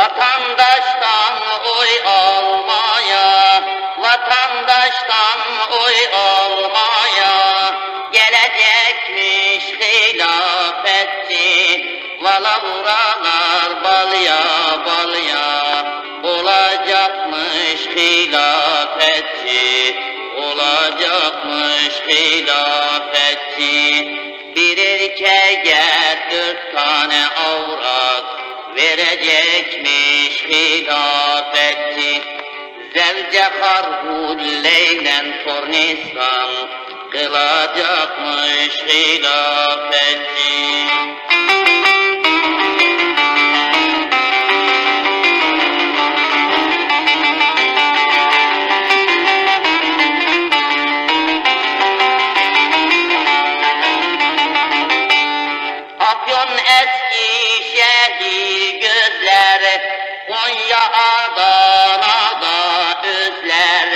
Vatandaştan oy almaya, vatandaştan oy almaya gelecekmiş hilafetçi. Vala buralar balya balya olacakmış hilafetçi, olacakmış hilafetçi. Bir erkeğe hilafetçi zevce harhuleylen tornistan kılacakmış hilafetçi Afyon eski şehir Konya Adana'da özler.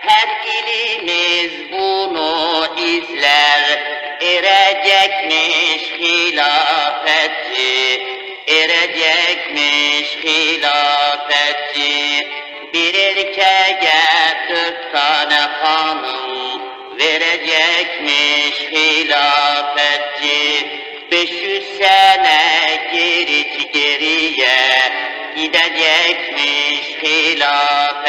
Her ilimiz bunu izler, erecekmiş hilafetçi, erecekmiş hilafetçi. Bir erkeğe dört tane hanım, verecekmiş hilafetçi. 500 sene gidecekmiş hilafetçi.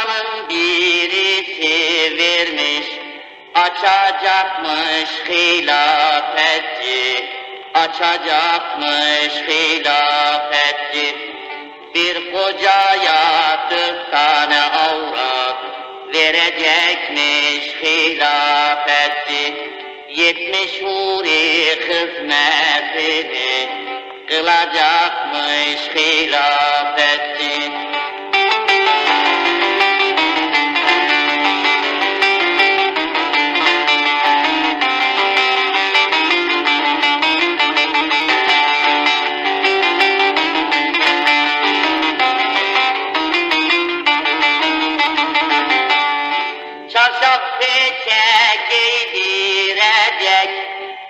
Softanın birisi vermiş, açacakmış hilafetçi, açacakmış hilafetçi. Bir kocaya dört tane avrat verecekmiş hilafetçi. Yetmiş huri hizmetini kılacakmış hilafetçi. Giydirecek,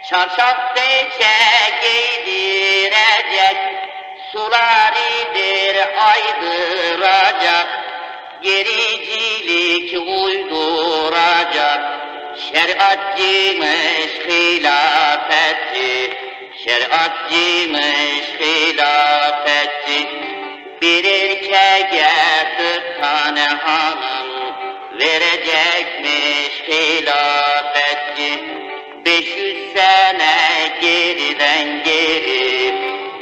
çarşaf peçe giydirecek, sularidir aydıracak, gericilik uyduracak, şeriatçıymış hilafetçi, şeriatçıymış hilafetçi, bir erkeğe dört tane hanım, verecekmiş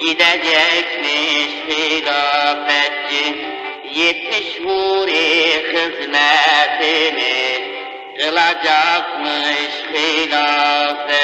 gidecekmiş hilafetçi. Yetmiş huri hizmetini kılacakmış hilafetçi.